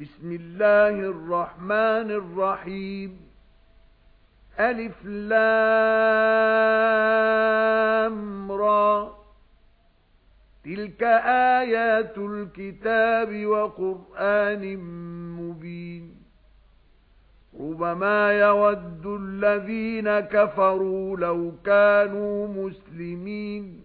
بسم الله الرحمن الرحيم. ألف لام را. تلك آيات الكتاب وقرآن مبين. ربما يود الذين كفروا لو كانوا مسلمين.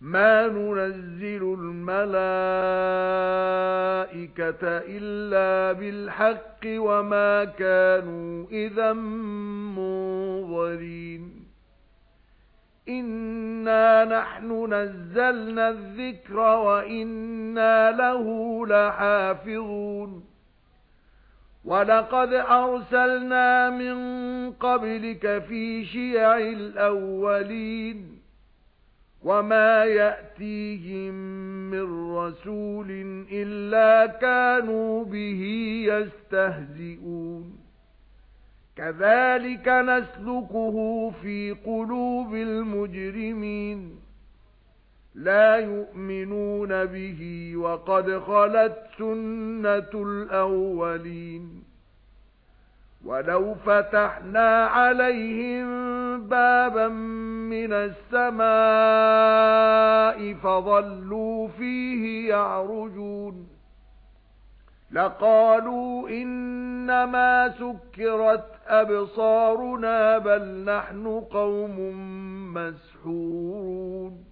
مَا نُنَزِّلُ الْمَلَائِكَةَ إِلَّا بِالْحَقِّ وَمَا كَانُوا إِذًا مُنظَرِينَ إِنَّا نَحْنُ نَزَّلْنَا الذِّكْرَ وَإِنَّا لَهُ لَحَافِظُونَ وَلَقَدْ أَرْسَلْنَا مِن قَبْلِكَ فِي شِيَعِ الْأَوَّلِينَ وَمَا يَأْتِيهِم مِّن رَّسُولٍ إِلَّا كَانُوا بِهِ يَسْتَهْزِئُونَ كَذَلِكَ نَسْلُكُهُ فِي قُلُوبِ الْمُجْرِمِينَ لَا يُؤْمِنُونَ بِهِ وَقَدْ خَلَتْ سُنَّةُ الْأَوَّلِينَ وَلَوْ فَتَحْنَا عَلَيْهِمْ بَابًا مِنَ السَّمَاءِ فَظَلُّوا فِيهِ يَعْرُجُونَ. لَقَالُوا إِنَّمَا سُكِّرَتْ أَبْصَارُنَا بَلْ نَحْنُ قَوْمٌ مَسْحُورُونَ.